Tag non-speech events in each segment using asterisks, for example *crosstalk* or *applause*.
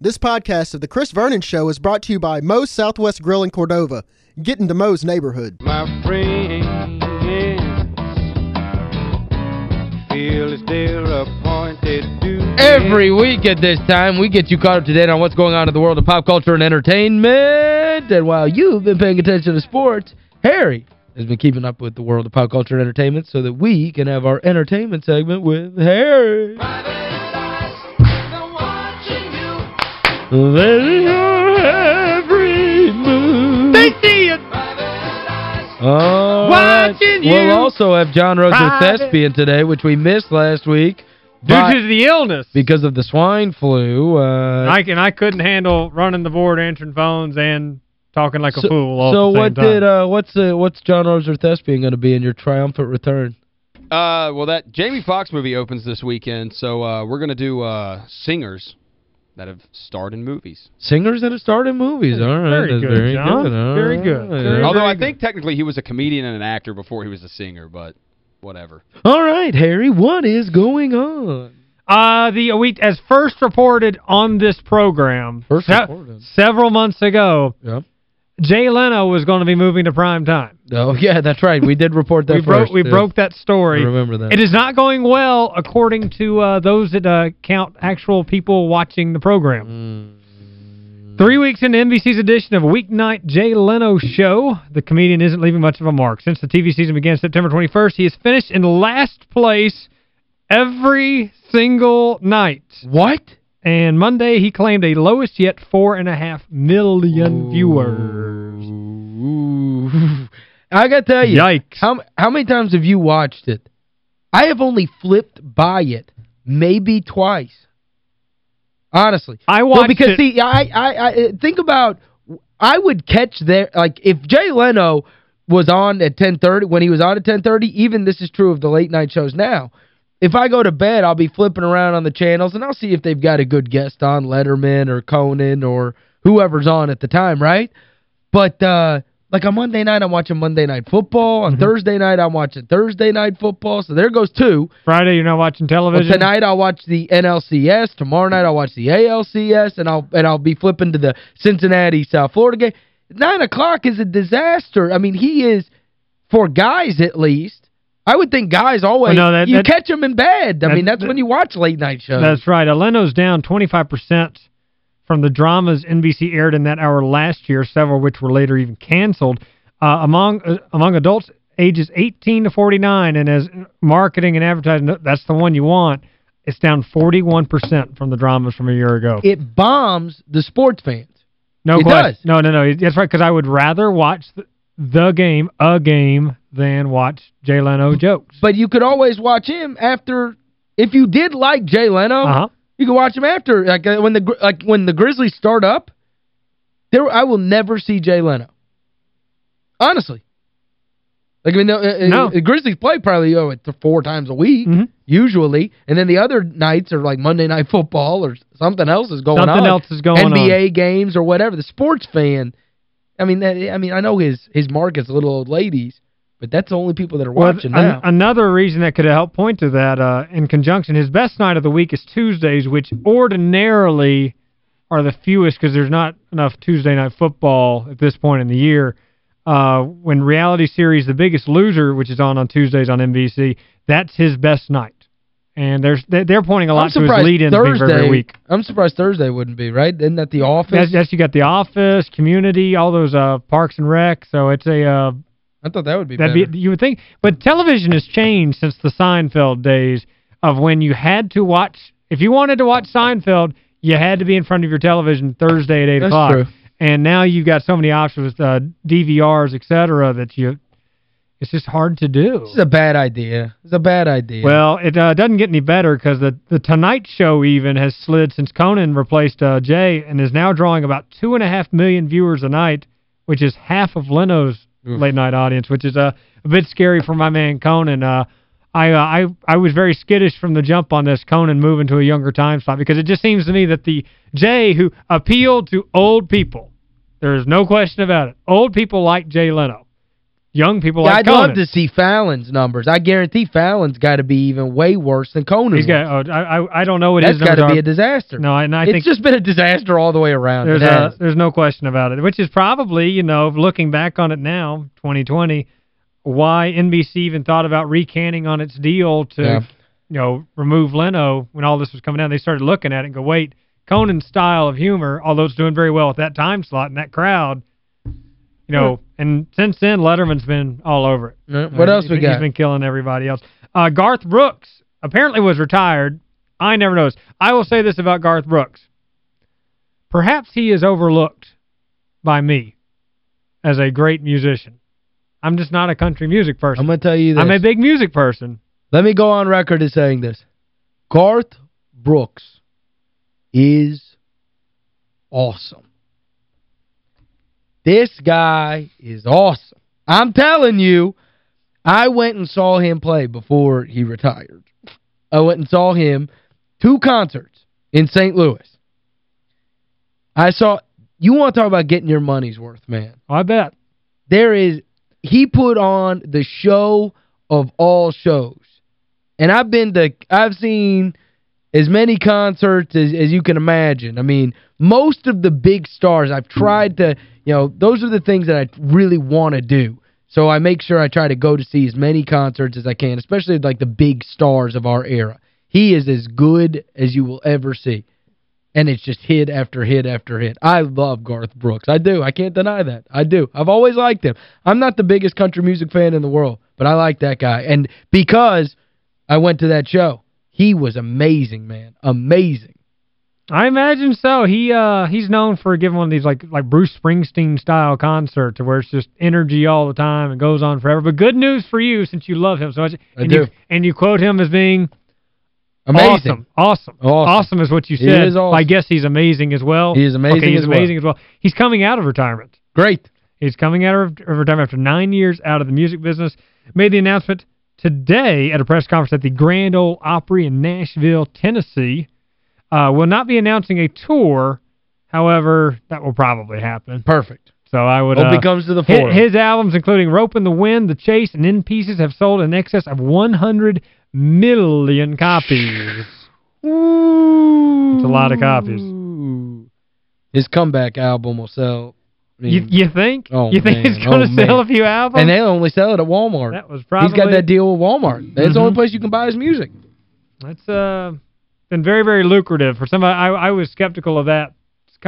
This podcast of The Chris Vernon Show is brought to you by Moe's Southwest Grill in Cordova. Get into Moe's neighborhood. My friends feel it's their appointed duty. Every week at this time, we get you caught up to date on what's going on in the world of pop culture and entertainment. And while you've been paying attention to sports, Harry has been keeping up with the world of pop culture and entertainment so that we can have our entertainment segment with Harry. Letting your every move. They see it. All Watching right. you. We'll also have John Roser Private. Thespian today, which we missed last week. Due but- to the illness. because of the swine flu. Uh, I can I couldn't handle running the board, answering phones, and talking like a so, fool all so at the same what did uh what's uh, what's John Roser Thespian going to be in your triumphant return? Uh, well, that Jamie Foxx movie opens this weekend, so uh, we're going to do uh, singers that have starred in movies. Singers that have starred in movies. All right. Very that's good, very John. good. All Very right. good. Very Although I good. think technically he was a comedian and an actor before he was a singer, but whatever. All right, Harry, what is going on? Uh, the we as first reported on this program First se- reported. several months ago, Yeah. Jay Leno was going to be moving to prime time. Oh, *laughs* yeah, that's right. We did report that we broke first, we yeah. broke that story. I remember that. It is not going well according to uh, those that uh, count actual people watching the program. Mm. Three weeks into NBC's edition of Weeknight Jay Leno Show, the comedian isn't leaving much of a mark. Since the TV season began September 21st, he has finished in last place every single night. What? And Monday, he claimed a lowest yet four and a half million viewers. *laughs* I got to tell you. Yikes. How how many times have you watched it? I have only flipped by it maybe twice. Honestly. I well, watched because it- see, I, I I think about I would catch there like if Jay Leno was on at 10:30 when he was on at 10:30, even this is true of the late night shows now. If I go to bed, I'll be flipping around on the channels and I'll see if they've got a good guest on, Letterman or Conan or whoever's on at the time, right? But uh like on Monday night, I'm watching Monday Night Football. On Thursday night, I'm watching Thursday Night Football. So there goes two. Friday, you're not watching television? tonight I'll watch the NLCS. Tomorrow night I'll watch the ALCS, and I'll and I'll be flipping to the Cincinnati South Florida game. Nine o'clock is a disaster. I mean, he is for guys at least. I would think guys always Well, no, that- you catch them in bed. I that- mean, that's that- when you watch late night shows. That's right. Uh, Leno's down 25% from the dramas NBC aired in that hour last year, several which were later even canceled. Uh, among uh, among adults ages 18 to 49, and as marketing and advertising, that's the one you want, it's down 41% from the dramas from a year ago. it bombs the sports fans. no it question. does. No, no, no. That's right, because I would rather watch the, the game, a game, than watch Jay Leno jokes. But you could always watch him after if you did like Jay Leno, Uh-huh. You can watch them after like uh, when the like when the Grizzlies start up. There I will never see Jay Leno. Honestly. Like I mean the, uh, No. the Grizzlies play probably oh, four times a week Mhm. usually and then the other nights are like Monday night football or something else is going on. Something else is going on. NBA games or whatever. The sports fan I mean that, I mean I know his his market's little old ladies, but that's the only people that are watching now. another reason that could help point to that, uh, in conjunction, his best night of the week is Tuesdays, which ordinarily are the fewest because there's not enough Tuesday night football at this point in the year. Uh, when reality series The Biggest Loser, which is on on Tuesdays on NBC, that's his best night. And there's they- they're pointing a lot to his lead-ins being Thursday, very, weak. I'm surprised Thursday wouldn't be, right? Isn't that The Office? Yes, yes, you got The Office, Community, all those uh, Parks and Rec, so it's a uh, I thought that would be That'd better. be you would think, but television has changed since the Seinfeld days of when you had to watch if you wanted to watch Seinfeld, you had to be in front of your television Thursday at 8 That's o'clock. true. And now you've got so many options with uh, DVRs, et cetera, that you it's just hard to do. This is a bad idea. It's a bad idea. Well, it uh, doesn't get any better because the, the Tonight Show even has slid since Conan replaced uh, Jay and is now drawing about two and a half million viewers a night, which is half of Leno's Oof. late-night audience, which is uh, a bit scary for my man Conan. Uh, I, uh, I I was very skittish from the jump on this Conan moving to a younger time slot because it just seems to me that the Jay who appealed to old people, there is no question about it, old people like Jay Leno. Young people Yeah, like I'd love Conan. to see Fallon's numbers. I guarantee Fallon's got to be even way worse than Conan. He's got, oh, I, I, I don't know what That's his got to be a disaster. No, and I think it's think just been a disaster all the way around. there's a, there's no question about it, which is probably, you know, looking back on it now, 2020, why NBC even thought about recanting on its deal to, Yeah. you know, remove Leno when all this was coming down. They started looking at it and go, wait, Conan's style of humor, although it's doing very well at that time slot and that crowd, you know, and since then, Letterman's been all over it. What Uh, else we got? He's been killing everybody else. Uh, Garth Brooks apparently was retired. I never noticed. I will say this about Garth Brooks. Perhaps he is overlooked by me as a great musician. I'm just not a country music person. I'm going to tell you this. I'm a big music person. Let me go on record as saying this. Garth Brooks is awesome. This guy is awesome. I'm telling you, I went and saw him play before he retired. I went and saw him two concerts in St. Louis. I saw, you want to talk about getting your money's worth, man I bet. there is he put on the show of all shows. And I've been to I've seen as many concerts as, as you can imagine. I mean, most of the big stars I've tried to, you know, those are the things that I really want to do. So I make sure I try to go to see as many concerts as I can, especially like the big stars of our era. He is as good as you will ever see. And it's just hit after hit after hit. I love Garth Brooks. I do. I can't deny that. I do. I've always liked him. I'm not the biggest country music fan in the world, but I like that guy. And because I went to that show, he was amazing, man. Amazing. I imagine so. He uh he's known for giving one of these like like Bruce Springsteen style concerts where it's just energy all the time and goes on forever. But good news for you since you love him so much I and do. you and you quote him as being Amazing. Awesome. Awesome. Awesome. is what you said. awesome. I guess he's amazing as well. He is amazing okay, he's as well. amazing as well. He's coming out of retirement. Great. He's coming out of of retirement after nine years out of the music business. Made the announcement today at a press conference at the Grand Ole Opry in Nashville, Tennessee. Uh, will not be announcing a tour. However, that will probably happen. Perfect. So I would... Hope uh, he comes to the his, forum. his albums, including Ropin' the Wind, The Chase, and In Pieces, have sold in excess of 100 million copies. Ooh. It's a lot of copies. His comeback album will sell. I You mean, you think? Oh, you think man. it's going to Oh, sell man. a few albums? and they'll only sell it at Walmart. that was probably... He's got that deal with Walmart. That's the Mhm. only place you can buy his music. That's uh been very, very lucrative. For somebody, I, I was skeptical of that,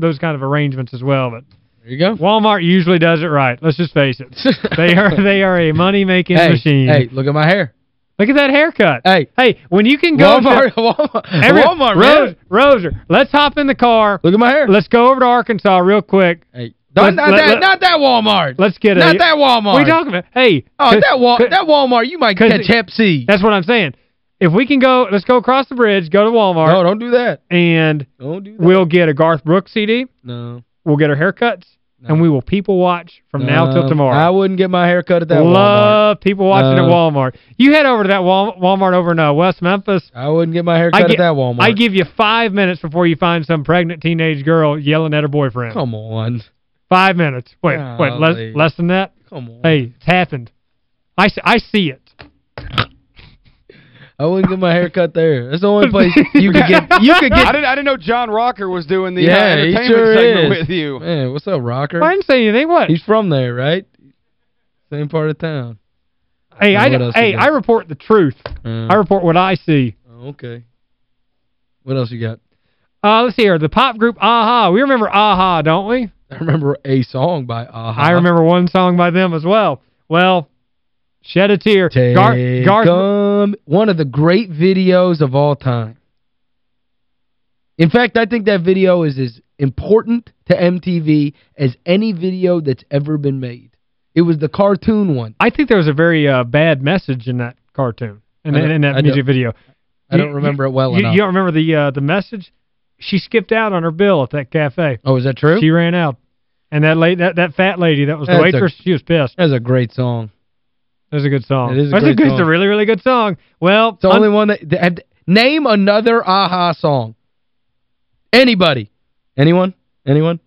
those kind of arrangements as well. But There you go. Walmart usually does it right. Let's just face it. *laughs* They are they are a money-making hey, machine. Hey, look at my hair. Look at that haircut. Hey, Hey, when you can go Walmart, to... *laughs* Walmart, Every, Walmart, Rose. Roser, let's hop in the car. Look at my hair. Let's go over to Arkansas real quick. Hey, not, Let- not let- that, let- not that Walmart. Let's get it. not that Walmart. What are you talking about? Hey. Oh, that Wal that Walmart, you might catch Hep C. That's what I'm saying. If we can go, let's go across the bridge, go to Walmart, No, don't do that. and Don't do that. we'll get a Garth Brooks CD. no. We'll get our haircuts, No. and we will people watch from now till tomorrow. I wouldn't get my hair cut at that Walmart. Love people watching No. at Walmart. You head over to that Wal Walmart over in uh, West Memphis. I wouldn't get my hair I cut gi- at that Walmart. I give you five minutes before you find some pregnant teenage girl yelling at her boyfriend. Come on. Five minutes. Wait, wait, less, less than that? Come on. Hey, it's happened. I, I see it. I wouldn't get my hair cut there. That's the only place *laughs* you could get you could I get didn't I didn't know John Rocker was doing the uh, Yeah, he entertainment sure segment is. with you. Man, what's up, Rocker? I didn't say anything. What? He's from there, right? Same part of town. hey, I, hey? I report the truth. Uh, I report what I see. oh, okay. What else you got? Uh, let's see here. The pop group Aha. We remember Aha, don't we? I remember a song by Aha. I remember one song by them as well. Well, Shed a Tear. Take Gar Garth, one of the great videos of all time. In fact, I think that video is as important to MTV as any video that's ever been made. It was the cartoon one. I think there was a very uh, bad message in that cartoon, in, in that I music video. I You- don't remember it well you, enough. You don't remember the uh, the message? She skipped out on her bill at that cafe. Oh, is that true? She ran out. And that lady, that, that fat lady that was the That's a- waitress, she was pissed. That's a great song. Was a good song. It is a That's great good, song. It's a really, really good song. Well, It's the only one that, that name another Aha song. Anybody? Anyone? Anyone?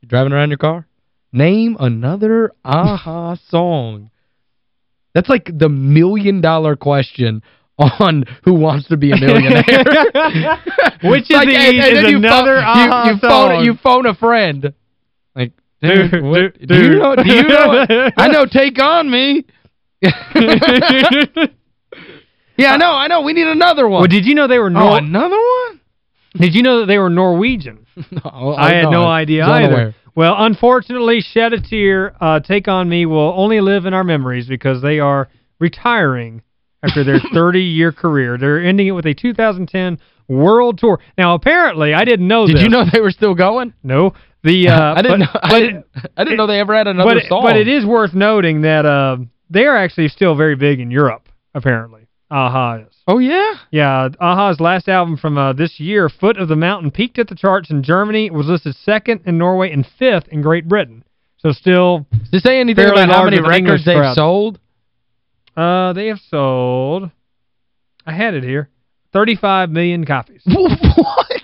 You're driving around your car? Name another Aha *laughs* song. That's like the million-dollar question on Who Wants to Be a Millionaire. *laughs* Which of these and- and is you another phone, you, aha you, phone, song? you phone a friend. Like, Dude, dude, what, dude, do you know, do you know, *laughs* I know Take On Me. *laughs* yeah, I know, I know. We need another one. well, did you know they were oh, another one? Did you know that they were Norwegian? *laughs* No, I had no idea either. Well, unfortunately, Shed a Tear, uh, Take On Me will only live in our memories because they are retiring after their *laughs* 30-year career. They're ending it with a 2010 World Tour. Now, apparently, I didn't know Did this. you know they were still going? No. The, uh, I didn't but, know. I didn't, I didn't know they ever had another but, song. But it is worth noting that uh, they are actually still very big in Europe, apparently. Aha is. Oh, yeah? Yeah, Aha's last album from uh, this year, Foot of the Mountain, peaked at the charts in Germany, was listed second in Norway and fifth in Great Britain. So still, Does it say anything about how many records they've crowd. sold? uh, they have sold, I had it here, 35 million copies. *laughs* what?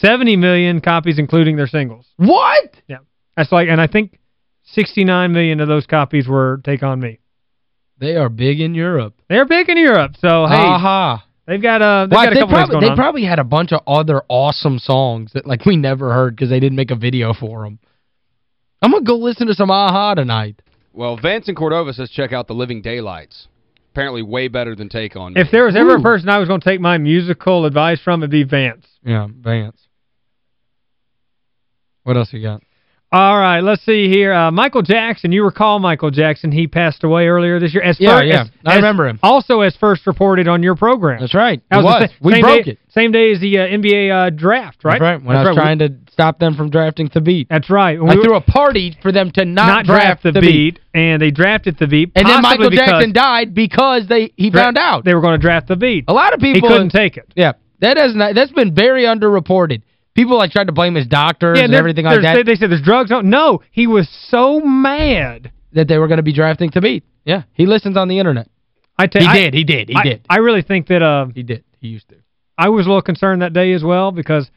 70 million copies including their singles. What? Yeah. That's like, and I think 69 million of those copies were Take On Me. They are big in Europe. They're big in Europe, so hey, Aha. they've got, uh, they've Why, got a they, couple things probably, going they on. probably had a bunch of other awesome songs that like we never heard because they didn't make a video for them. I'm going to go listen to some Aha tonight. Well, Vance and Cordova says check out The Living Daylights. Apparently way better than Take On Me. If there was ever Ooh. a person I was going to take my musical advice from, it'd be Vance. Yeah, Vance. What else you got? All right, let's see here. Uh, Michael Jackson, you recall Michael Jackson. He passed away earlier this year. As Yeah, fir- yeah. as- I remember him. Also as first reported on your program. That's right. That was. the was. We broke day, it. Same day as the uh, NBA uh, draft, right? That's right. When That's I was right. trying to stop them from drafting Thabeet. That's right. I threw a party for them to not, not draft the beat, and they drafted the beat. And then Michael Jackson died because they he found out. They were going to draft the beat. A lot of He people couldn't take it. Yeah. That has not that's been very underreported. People like tried to blame his doctors Yeah, and everything like that They, they said there's drugs. on No, he was so mad. that they were going to be drafting Thabeet. Yeah. He listens on the internet. I tell He I- did. He did. He I, did. I really think that uh, He did. He used to. I was a little concerned that day as well because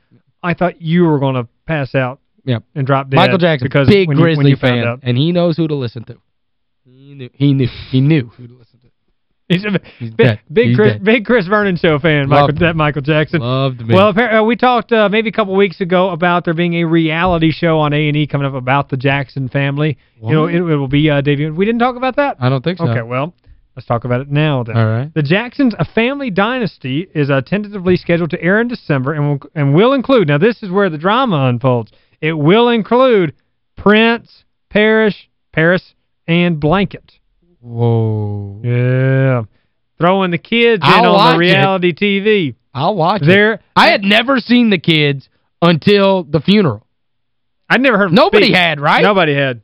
I thought you were going to pass out Yeah. and drop dead. Michael Jackson, because big when you, when Grizzly you fan, out. and he knows who to listen to. He knew. He knew. He knew who to listen to. He's a He's big, big, Chris, big Chris Vernon show fan, Michael, that Michael Jackson. Loved me. Well, uh, we talked uh, maybe a couple weeks ago about there being a reality show on A&E coming up about the Jackson family. You know, it, it will be uh, debuting. We didn't talk about that? I don't think so. Okay, well, let's talk about it now then. All right. The Jacksons, A Family Dynasty, is uh, tentatively scheduled to air in December and will, and will include, now this is where the drama unfolds, it will include Prince, Parrish, Paris, and Blanket. Whoa. Yeah. Throwing the kids in I'll on watch the it. reality TV. I'll watch it. They're, I had never seen the kids until the funeral. I'd never heard Nobody speak. had, right? Nobody had.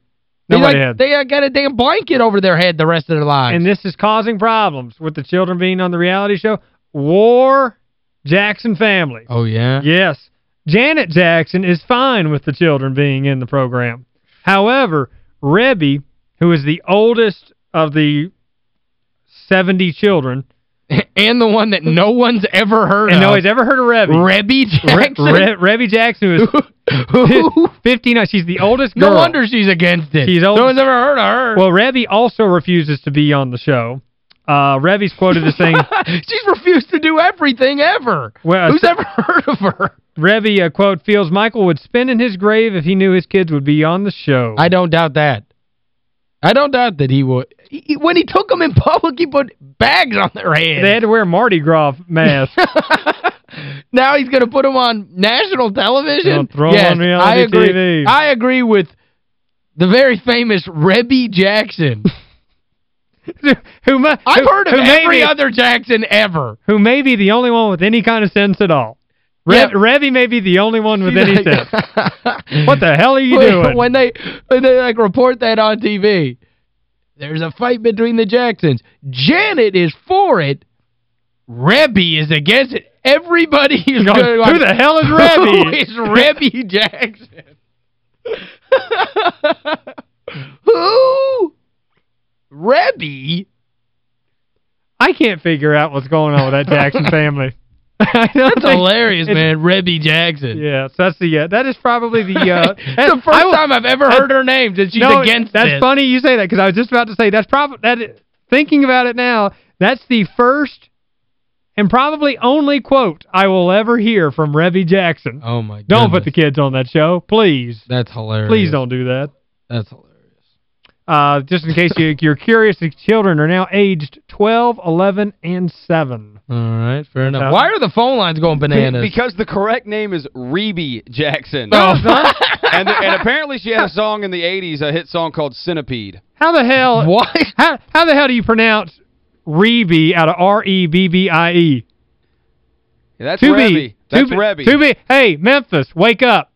They, Nobody like, had. They uh, got a damn blanket over their head the rest of their lives. And this is causing problems with the children being on the reality show. War Jackson family. oh, yeah? Yes. Janet Jackson is fine with the children being in the program. However, Rebby, who is the oldest of the 70 children, *laughs* and the one that no one's ever heard of. and of. nobody's ever heard of Rebby. Rebby Jackson. Re Rebby Jackson, is *laughs* *laughs* 59. She's the oldest girl. no wonder she's against it. She's old- No one's ever heard of her. Well, Rebby also refuses to be on the show. Uh, Rebby's quoted as saying, she's refused to do everything ever. Well, Who's ever heard of her? Rebby, uh, quote, feels Michael would spin in his grave if he knew his kids would be on the show. I don't doubt that. I don't doubt that he would. He, he- when he took them in public, he put bags on their heads. They had to wear Mardi Gras masks. *laughs* now he's going to put them on national television? They'll throw 'em yes, on reality I agree. TV. I agree with the very famous Rebby Jackson. *laughs* who, I've who- heard of every be- other Jackson ever. Who may be the only one with any kind of sense at all. Rev, Yeah. Rebby may be the only one with She's any like- sense. What the hell are you when, doing? When they, when they like report that on TV, there's a fight between the Jacksons. Janet is for it. Rebby is against it. Everybody is Going, going Who the hell is Rebby? *laughs* Who is Rebby Jackson? *laughs* Who? Rebby? I can't figure out what's going on with that Jackson *laughs* family. *laughs* That's hilarious, man. Rebby Jackson. Yeah, that's the uh, that is probably the *laughs* uh It's the first time I've ever heard her name that she's no, against That's this. funny you say that because I was just about to say that's probably that thinking about it now, that's the first and probably only quote I will ever hear from Rebby Jackson. Oh, my God. Don't put the kids on that show, please. That's hilarious. Please don't do that. That's hilarious. Uh, just in case you, *laughs* you're curious, the children are now aged 12, 11, and 7. All right, fair enough. Uh, Why are the phone lines going bananas? Because the correct name is Reby Jackson. Oh. *laughs* and, and apparently she had a song in the 80s, a hit song called Centipede. How the hell *laughs* What? How, how the hell do you pronounce Reby out of R-E-B-B-I-E? Yeah, that's To Rebby. be. That's to be, To be. Hey, Memphis, wake up.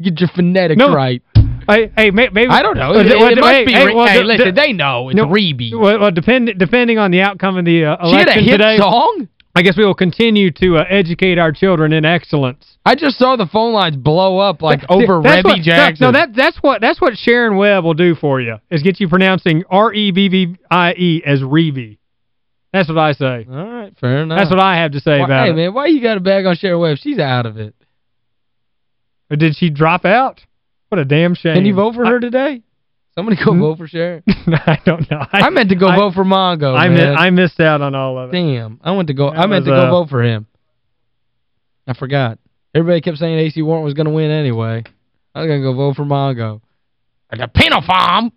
Get your phonetics No. right. Hey, hey, maybe I don't know. It, it well, must hey, be. hey, well, hey, listen, they know. It's no, Reby. Well, well depend, depending on the outcome of the uh, She had a election hit today, song? I guess we will continue to uh, educate our children in excellence. I just saw the phone lines blow up like over That's Rebby what- Jackson. No, that, that's what that's what Sharon Webb will do for you, is get you pronouncing R-E-B-B-I-E as Reby. That's what I say. All right, fair enough. That's what I have to say Why- about Hey, it. man, why you got a bag on Sharon Webb? She's out of it. Or did she drop out? What a damn shame. Can you vote for her today? Somebody go Hmm? vote for Sharon. *laughs* I don't know. I, meant to go I- vote for Mongo, I, I missed out on all of it. Damn. I went to go That I meant to go uh, vote for him. I forgot. Everybody kept saying AC Wharton was going to win anyway. I was going to go vote for Mongo. At The penal farm.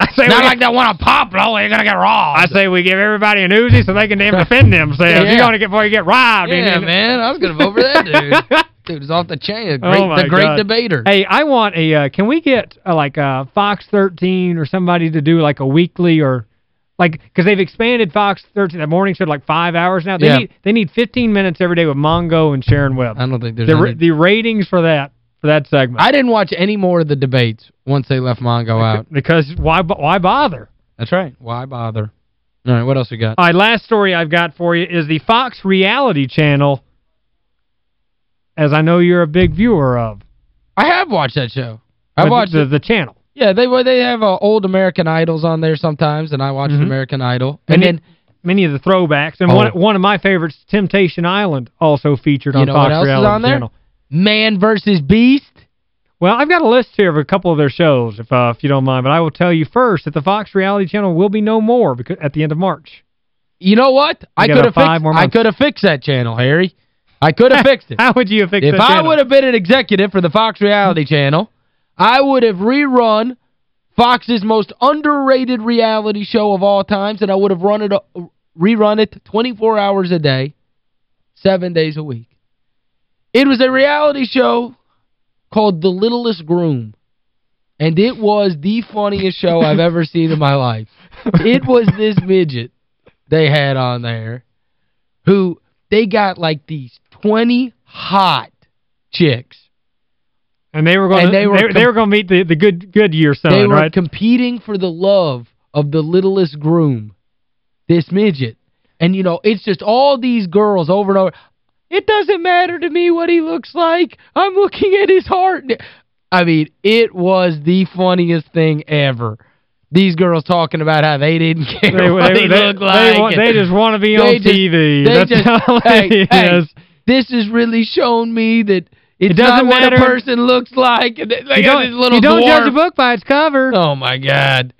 I say Not we, like that one on Poplar. You're going to get robbed. I say we give everybody an Uzi so they can damn defend *laughs* themselves. Yeah. You're going to get before you get robbed. Yeah, man. I was going to vote for that dude. *laughs* Dude is off the chain. The great, Oh, the great God. debater. Hey, I want a, uh, can we get uh, like uh, Fox 13 or somebody to do like a weekly or, like, because they've expanded Fox 13, that morning show like five hours now. They Yeah. need they need 15 minutes every day with Mongo and Sharon Webb. I don't think there's The, any... the ratings for that, for that segment. I didn't watch any more of the debates once they left Mongo out. Because why why bother? That's right. Why bother? All right, what else we got? All right, last story I've got for you is the Fox reality channel, as I know you're a big viewer of. I have watched that show. I watched the, it. the channel. Yeah, they they have uh, old American Idols on there sometimes, and I watch Mhm. American Idol. And Many, then, many of the throwbacks. And Oh. one one of my favorites, Temptation Island, also featured You on know Fox what else is reality on channel. Man versus Beast. Well, I've got a list here of a couple of their shows, if uh, if you don't mind. But I will tell you first that the Fox reality channel will be no more because at the end of March. You know what? I could have fixed I could have fixed that channel, Harry. I could *laughs* have fixed it. How would you have fixed it? If I would have been an executive for the Fox reality channel, I would have rerun Fox's most underrated reality show of all times, and I would have run it uh, rerun it 24 hours a day, seven days a week. It was a reality show called The Littlest Groom, and it was the funniest show I've ever seen in my life. It was this midget they had on there who they got like these 20 hot chicks. And they were going to they were they, they were going to meet the the good good year son, they were right? competing for the love of the littlest groom, this midget. And, you know, it's just all these girls over and over. It doesn't matter to me what he looks like. I'm looking at his heart. I mean, it was the funniest thing ever. These girls talking about how they didn't *laughs* care they, what they, he they, looked like. they, they just want to be on just- TV. That's just- all hey, *laughs* it hey, is. This has really shown me that it's doesn't not what a person looks like. And they, they You don't, you don't dwarf. judge a book by its cover. Oh, my God.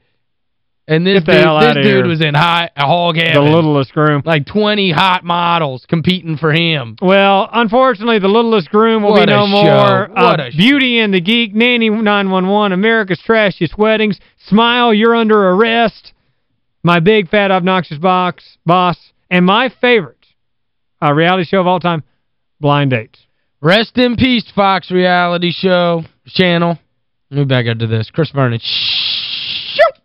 And this dude, this dude here. was in high hog the littlest groom. like 20 hot models competing for him. Well, unfortunately, the littlest groom will What be no show. more. What uh, a show. Beauty and the Geek, Nanny 911, America's Trashiest Weddings, Smile, You're Under Arrest, My Big Fat Obnoxious Box Boss, and my favorite uh, reality show of all time, Blind Dates. Rest in peace, Fox reality show channel. Let me back up to this. Chris Vernon. Shoot!